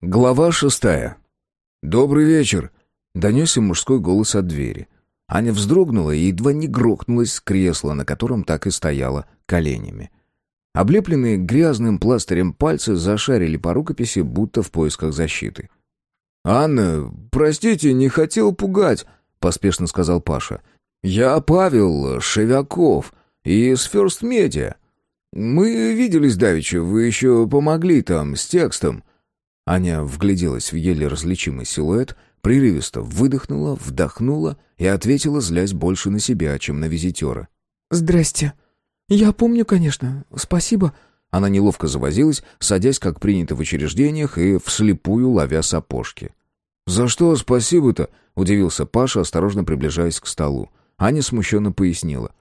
Глава шестая. «Добрый вечер!» — донесся мужской голос от двери. Аня вздрогнула и едва не грохнулась с кресла, на котором так и стояла, коленями. Облепленные грязным пластырем пальцы зашарили по рукописи, будто в поисках защиты. «Анна, простите, не хотел пугать», — поспешно сказал Паша. «Я Павел Шевяков из First Media. Мы виделись давеча, вы еще помогли там с текстом». Аня вгляделась в еле различимый силуэт, прерывисто выдохнула, вдохнула и ответила, злясь больше на себя, чем на визитера. «Здрасте. Я помню, конечно. Спасибо». Она неловко завозилась, садясь, как принято в учреждениях, и вслепую ловя сапожки. «За что спасибо-то?» — удивился Паша, осторожно приближаясь к столу. Аня смущенно пояснила.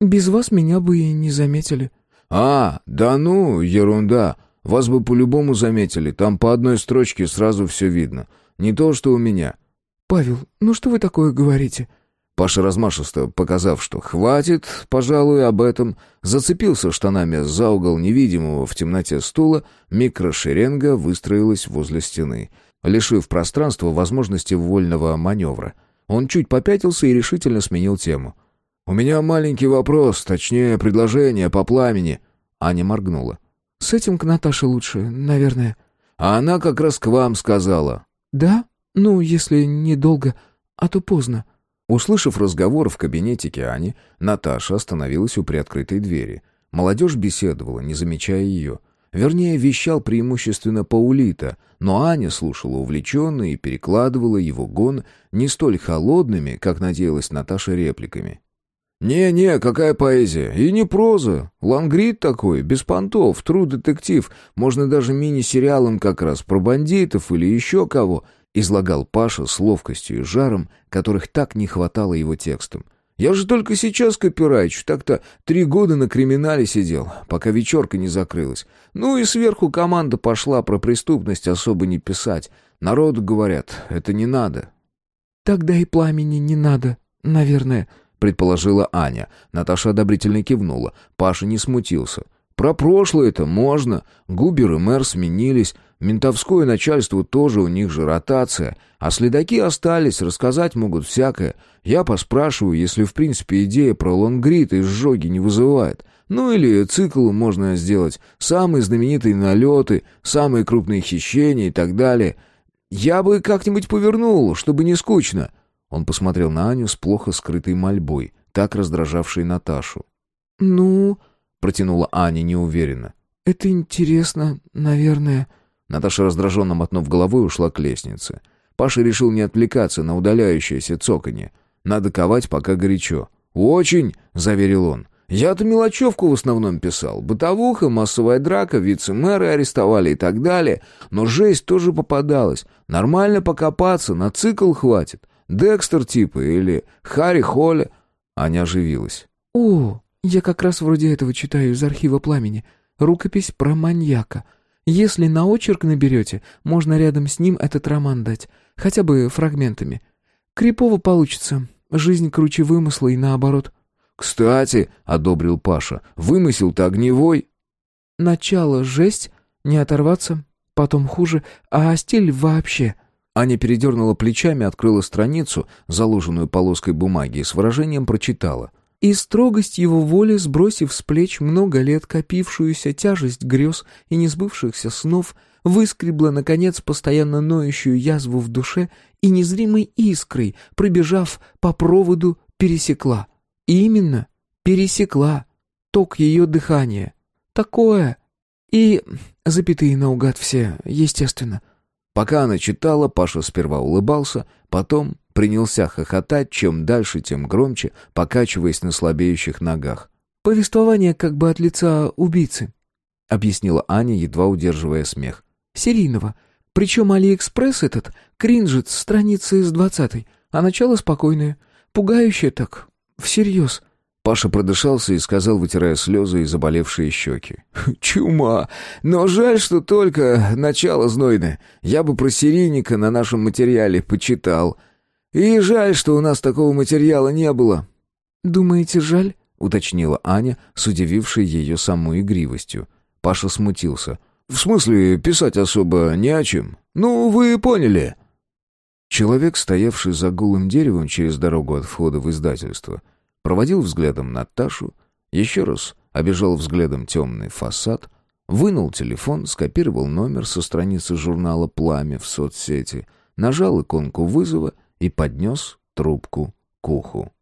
«Без вас меня бы и не заметили». «А, да ну, ерунда. Вас бы по-любому заметили, там по одной строчке сразу все видно. Не то, что у меня». «Павел, ну что вы такое говорите?» Паша размашисто, показав, что хватит, пожалуй, об этом, зацепился штанами за угол невидимого в темноте стула, микрошеренга выстроилась возле стены, лишив пространства возможности вольного маневра. Он чуть попятился и решительно сменил тему. «У меня маленький вопрос, точнее, предложение по пламени». Аня моргнула. «С этим к Наташе лучше, наверное». «А она как раз к вам сказала». «Да? Ну, если недолго, а то поздно». Услышав разговор в кабинетике Ани, Наташа остановилась у приоткрытой двери. Молодежь беседовала, не замечая ее. Вернее, вещал преимущественно Паулита, но Аня слушала увлеченно и перекладывала его гон не столь холодными, как надеялась Наташа, репликами. «Не-не, какая поэзия! И не проза! Лангрид такой, без понтов, тру детектив, можно даже мини-сериалом как раз про бандитов или еще кого», излагал Паша с ловкостью и жаром, которых так не хватало его текстам. «Я же только сейчас копирайчу, так-то три года на криминале сидел, пока вечерка не закрылась. Ну и сверху команда пошла про преступность особо не писать. Народу говорят, это не надо». «Тогда и пламени не надо, наверное», — предположила Аня. Наташа одобрительно кивнула. Паша не смутился. «Про прошлое-то можно. Губер и мэр сменились. Ментовское начальство тоже у них же ротация. А следаки остались, рассказать могут всякое. Я поспрашиваю, если в принципе идея про лонгрид и сжоги не вызывает. Ну или цикл можно сделать. Самые знаменитые налеты, самые крупные хищения и так далее. Я бы как-нибудь повернул, чтобы не скучно». Он посмотрел на Аню с плохо скрытой мольбой, так раздражавшей Наташу. «Ну...» — протянула Аня неуверенно. «Это интересно, наверное...» Наташа, раздраженно мотнув головой, ушла к лестнице. Паша решил не отвлекаться на удаляющееся цоканье. «Надо ковать, пока горячо». «Очень!» — заверил он. «Я-то мелочевку в основном писал. Бытовуха, массовая драка, вице-мэры арестовали и так далее. Но жесть тоже попадалась. Нормально покопаться, на цикл хватит. Декстер типа или Харри Холли. Аня оживилась. «О, я как раз вроде этого читаю из архива пламени. Рукопись про маньяка. Если на очерк наберете, можно рядом с ним этот роман дать. Хотя бы фрагментами. Крипово получится. Жизнь круче вымысла и наоборот». «Кстати», — одобрил Паша, — «вымысел-то огневой». «Начало жесть, не оторваться, потом хуже, а стиль вообще...» Аня передернула плечами, открыла страницу, заложенную полоской бумаги, и с выражением прочитала. «И строгость его воли, сбросив с плеч много лет копившуюся тяжесть грез и несбывшихся снов, выскребла, наконец, постоянно ноющую язву в душе и незримой искрой, пробежав по проводу, пересекла. И именно пересекла ток ее дыхания. Такое. И запятые наугад все, естественно». Пока она читала, Паша сперва улыбался, потом принялся хохотать, чем дальше, тем громче, покачиваясь на слабеющих ногах. «Повествование как бы от лица убийцы», — объяснила Аня, едва удерживая смех. «Серийного. Причем Алиэкспресс этот кринжит с страницы с двадцатой, а начало спокойное. Пугающее так, всерьез. Паша продышался и сказал, вытирая слезы и заболевшие щеки. «Чума! Но жаль, что только начало знойное. Я бы про серийника на нашем материале почитал. И жаль, что у нас такого материала не было». «Думаете, жаль?» — уточнила Аня, с удивившей ее самой игривостью. Паша смутился. в смысле, писать особо не о чем. Ну, вы поняли». Человек, стоявший за голым деревом через дорогу от входа в издательство, проводил взглядом Наташу, еще раз обежал взглядом темный фасад, вынул телефон, скопировал номер со страницы журнала «Пламя» в соцсети, нажал иконку вызова и поднес трубку к уху.